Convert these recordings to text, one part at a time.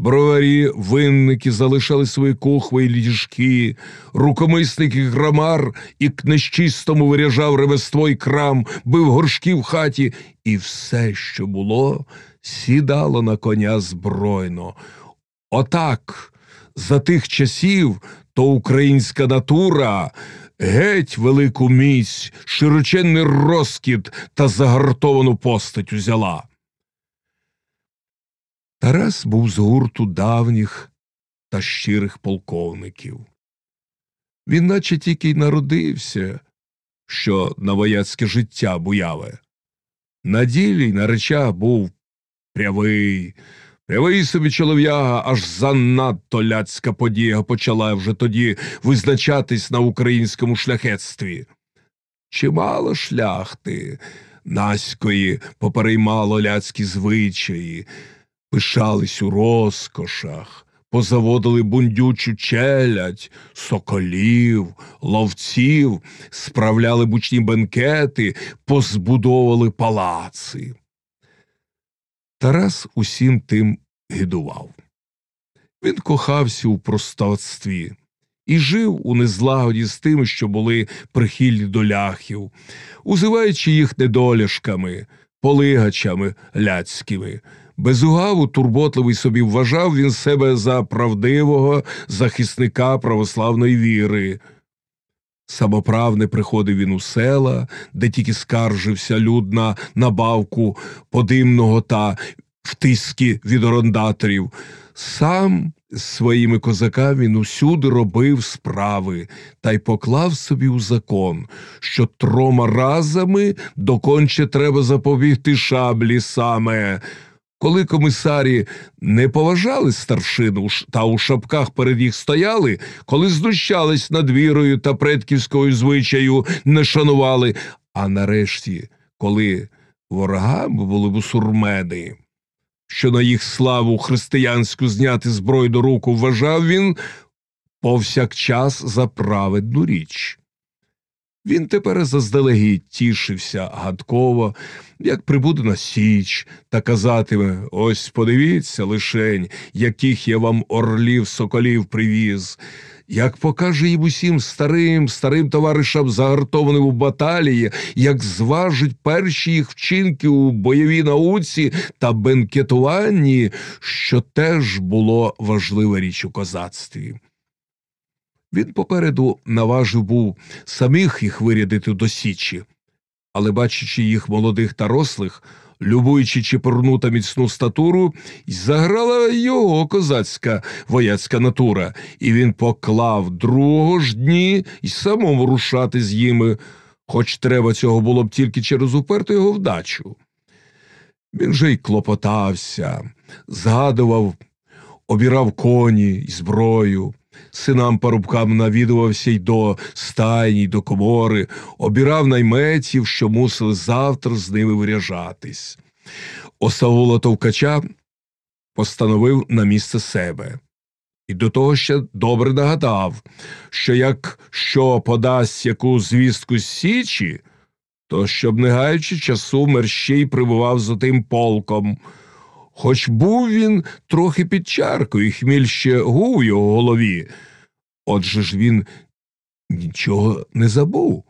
Броварі, винники залишали свої кухви й ліжки, рукомисники грамар і к нещистому виряжав ремество й крам, бив горшки в хаті, і все, що було, сідало на коня збройно. Отак, за тих часів, то українська натура геть велику міць, широченний розкіт та загартовану постать узяла. Тарас був з гурту давніх та щирих полковників. Він наче тільки й народився, що на вояцьке життя буяве. На ділі й на речах був прявий, прявий собі чолов'яга, аж занадто ляцька подія почала вже тоді визначатись на українському шляхетстві. Чимало шляхти, наської попереймало ляцькі звичаї, пишались у розкошах, позаводили бундючу челядь, соколів, ловців, справляли бучні бенкети, позбудовували палаци. Тарас усім тим гидував. Він кохався у простацтві і жив у незлагоді з тими, що були прихильні до ляхів, узиваючи їх недоляшками, полигачами ляцькими. Безугаву турботливий собі вважав він себе за правдивого захисника православної віри. Самоправне приходив він у села, де тільки скаржився люд на набавку подимного та втиски від орондаторів. Сам з своїми козаками він усюди робив справи та й поклав собі у закон, що трома разами доконче треба запобігти шаблі саме. Коли комісарі не поважали старшину та у шапках перед їх стояли, коли знущались над вірою та предківською звичаю не шанували, а нарешті, коли ворогами були бусурмени, що на їх славу християнську зняти зброю до руку вважав він повсякчас за праведну річ. Він тепер заздалегідь тішився гадково, як прибуде на Січ та казатиме ось подивіться лишень, яких я вам орлів соколів привіз. Як покаже їм усім старим, старим товаришам, загартованим у баталії, як зважить перші їх вчинки у бойовій науці та бенкетуванні, що теж було важлива річ у козацтві. Він попереду наважив був самих їх вирядити до січі, але, бачачи їх молодих та рослих, любуючи чепурну та міцну статуру, заграла його козацька вояцька натура, і він поклав другого ж дні й самому рушати з їми, хоч треба цього було б тільки через уперту його вдачу. Він же й клопотався, згадував, обірав коні й зброю синам парубкам навідувався й до стайні, й до комори, обірав найметів, що мусили завтра з ними виряжатись. Осавула Товкача постановив на місце себе. І до того ще добре нагадав, що як що подасть яку звістку з Січі, то щоб, не гаючи часу, мерщій прибував за тим полком. Хоч був він трохи під чаркою, хміль ще гув у його голові. Отже ж він нічого не забув.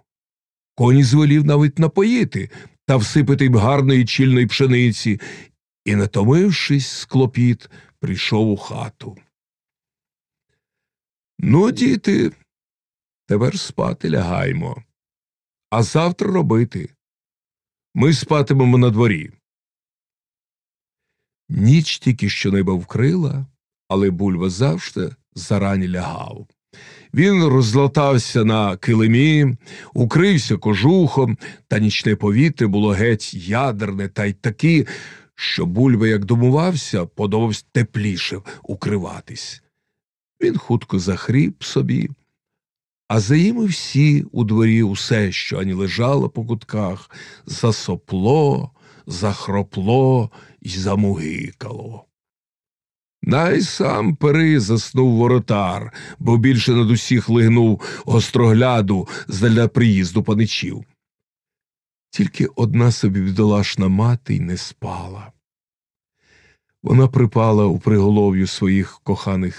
Коні звелів навіть напоїти та всипити їм гарної чільної пшениці, і, натомившись з клопіт, прийшов у хату. Ну, діти, тепер спати лягаймо, а завтра робити. Ми спатимемо на дворі. Ніч тільки що неба вкрила, але бульба завжди зарані лягав. Він розлатався на килимі, укрився кожухом, та нічне повітря було геть ядерне та й такі, що бульба, як домувався, подобався тепліше укриватись. Він хутко захріп собі, а за їми всі у дворі усе, що ані лежало по кутках, засопло, захропло й замугикало. Най сам пери заснув воротар, бо більше над усіх лигнув гострогляду здаля приїзду паничів. Тільки одна собі бідолашна мати й не спала. Вона припала у приголов'ю своїх коханих